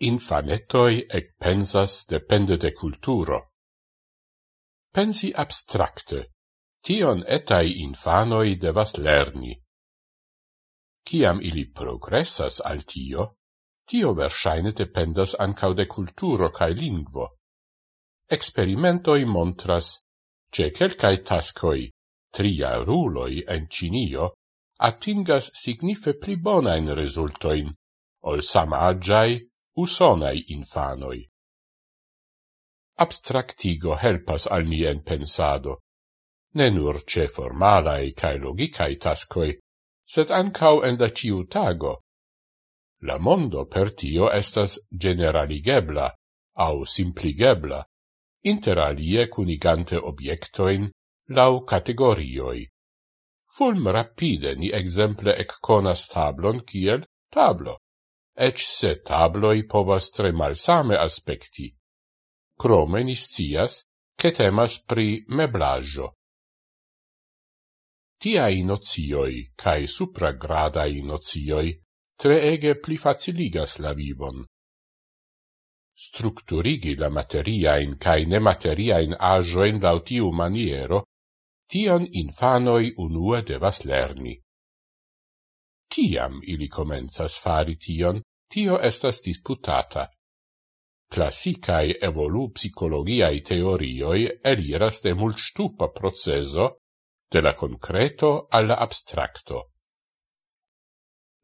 infanetoi ec pensas depende de culturo. Pensi abstracte, tion etai infanoi devas lerni. Ciam ili progressas al tio, tio versaine dependas ancau de culturo cae lingvo. Experimentoi montras, ce celcae tascoi, tria ruloi en Cinio, atingas signife pli bonain resultoin, ol samagiai usonai infanoi. Abstractigo helpas al ni en pensado, ne nur ce formalae cae logicae tascoi, sed ancau en da ciu tago. La mondo per tio estas generaligebla, au simpligebla, interalie cunigante obiectoin lau categorioi. Fulm rapide ni exemple ec conas tablon kiel tablo, ec se tabloi povas tre malsame aspecti. Crome ni scias, che temas pri meblaggio. Tiai nozioi, cae supragradai nozioi, treege pli faciligas la vivon. Structurigi la materiain cae nemateriain agioin lautiu maniero, tion infanoi unue devas lerni. Ciam ili comenzas fari tion, tio estas disputata. Classicae evolu psicologiae teorioi eliras de multstupa proceso de la concreto alla abstracto.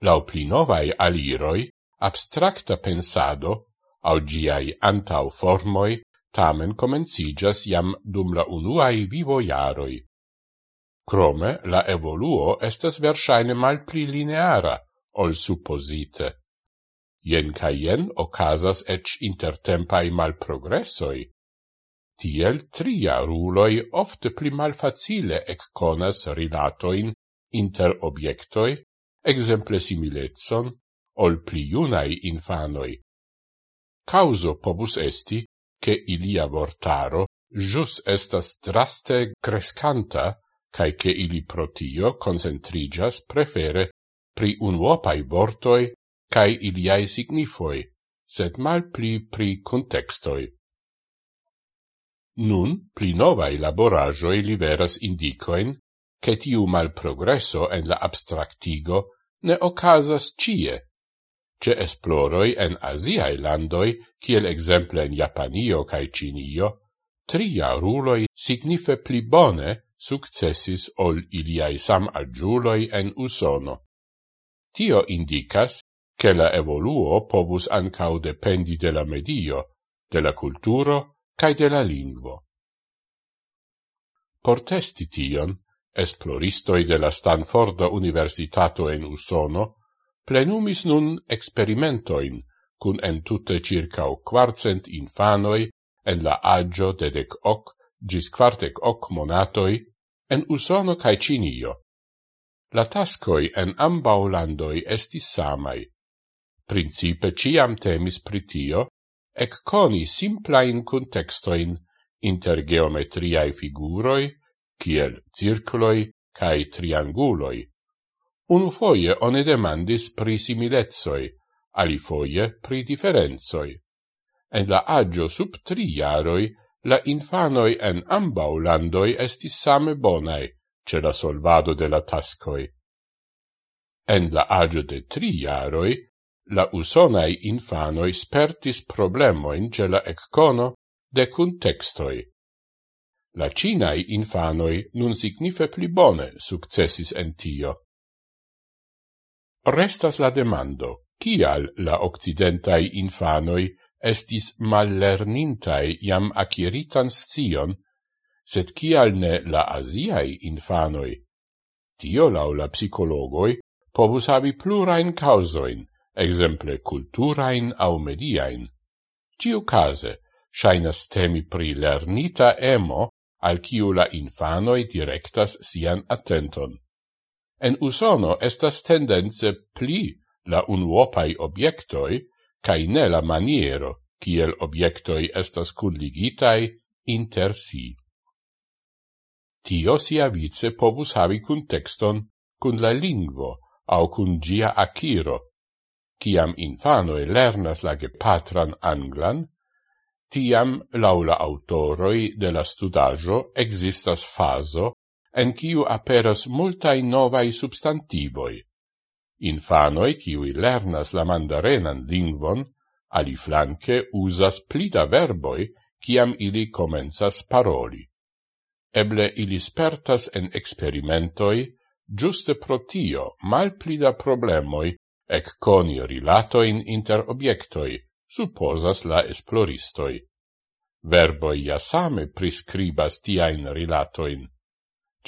Lau pli novae aliroi, abstracta pensado, au giai antau formoi, tamen comencigas jam dum la unuae vivoiaroi. Crome, la evoluo estas versaine mal pli lineara, ol supposite jen ca jen ocasas ec intertempai malprogressoi. Tiel tria ruloi ofte pli malfacile ecconas rilatoin inter obiectoi, exemple similetson, ol pli iunai infanoi. Causo pobus esti, che ilia vortaro jus estas draste crescanta, cae che ili protio concentrigas prefere pri unuopai vortoi cae iliae signifoi, sed malpli pri contextoi. Nun pli novae laborajoi liveras indicoin che tiu malprogresso en la abstractigo ne ocasas cie. Ce esploroi en Asiae landoi, kiel exemple en Japanio cae Cinio, tria ruloi signife pli bone successis ol iliai sam agiuloi en Usono. Tio indicas che la evoluo povus ancau dependi de la medio, de la culturo, cae de la lingvo. Por testi tion, esploristoi de la Stanforda Universitato en Usono plenumis nun experimentoin cun entute circa quarcent infanoi en la agio de dec hoc gis quartec hoc monatoi en Usono cae Cinio. La tascoi en ambau landoi estis samai, principe ciam temis pritio, ec coni simplain contextoin inter geometriae figuroi, kiel circuloi cae trianguloi. Unu foie one demandis pri similezoi, ali foie pri differenzoi. En la agio sub tri jaroi, la infanoi en ambau landoi estis same bonae, ce la solvado de la tascoi. En la agio de tri jaroi, la usonai infanoi spertis problemoin ce la eccono de contextoi. La cinai infanoi nun signife pli bone successis en tio. Restas la demando, kial la occidentai infanoi estis mallernintai iam acquiritan scion, sed kial ne la asiai infanoi? Tio laula psicologoi povus havi plurain causoin, exemple culturain au mediain. Ciu case, shainas temi pri lernita emo, al ciu la infanoi directas sian attenton. En usono estas tendenze pli la unuopai obiectoi, cae ne la maniero, ciel obiectoi estas culligitai inter si. Tio sia vice povus havi contexton cun la lingvo au cun gia aciro, Ciam infanoe lernas la gepatran anglan, tiam laula autoroi de la studajo existas faso en ciu aperas multai novai substantivoi. Infanoi ciui lernas la mandarenan lingvon, ali flanque usas plida verboi, ciam ili comenzas paroli. Eble ili spertas en experimentoi, giuste pro tio malplida problemoi ec coni rilatoin inter obiectoi, supposas la esploristoi. Verboi ja same prescribas tiain rilatoin.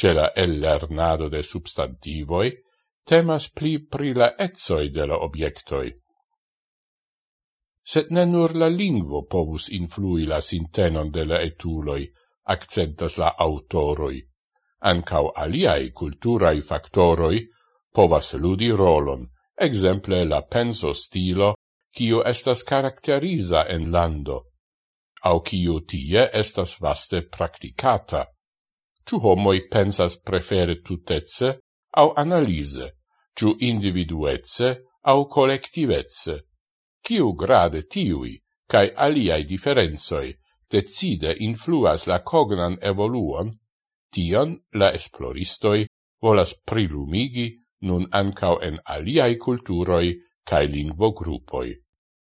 Cela el lernado de substantivoi temas pli pri la etsoi de la obiectoi. Sed ne nur la lingvo povus influi la sintenon de la etuloi, accentas la autoroi. Ancau aliai culturai factoroi povas ludi rolon, exemple la penso stilo, cio estas caracteriza en lando, au cio tie estas vaste practicata. Ciu homoi pensas prefere tutezze au analise, ciu individuezze au collectivezze, ciu grade tiui, cae aliai differenzoi, decide influas la cognan evoluon, tion la esploristoi volas prilumigi nun ancau en aliai culturoi cae lingvo grupoi.